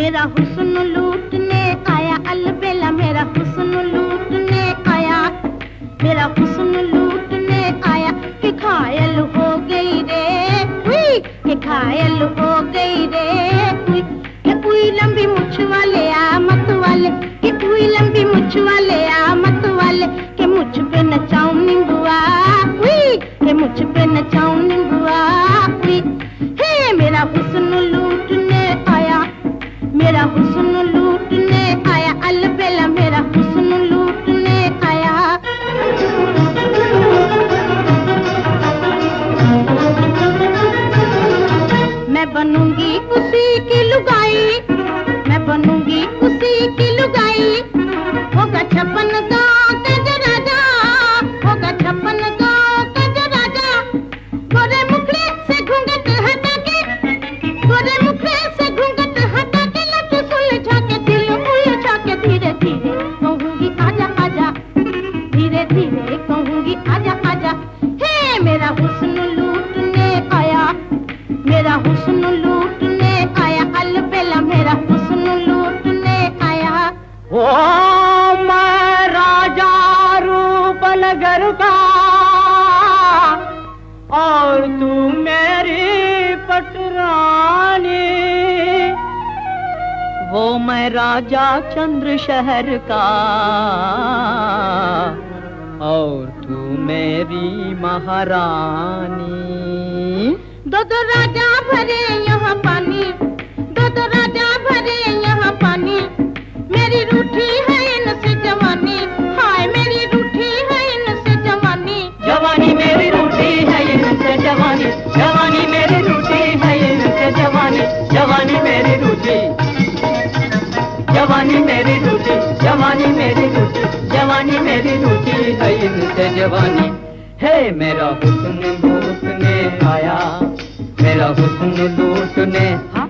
میرا حسن لوٹنے آیا البیلا میرا حسن لوٹنے آیا۔ میرا حسن لوٹنے آیا کہ گھائل ہو گئی رے۔ کہ گھائل ہو گئی رے۔ بنوں گی اسی کی لگائی حسن لوٹنے آیا البیلا میرا حسن لوٹنے آیا۔ او میں راجا روپ نگر کا، اور تو میری پٹرانی۔ وہ میں راجا چندر شہر کا، اور تو میری مہارانی۔ دو دو راجا میری روٹی جوانی میری روٹی جوانی میری روٹی ہے ان سے جوانی۔ ہے میرا حسن لوٹنے آیا، میرا حسن لوٹنے۔ آیا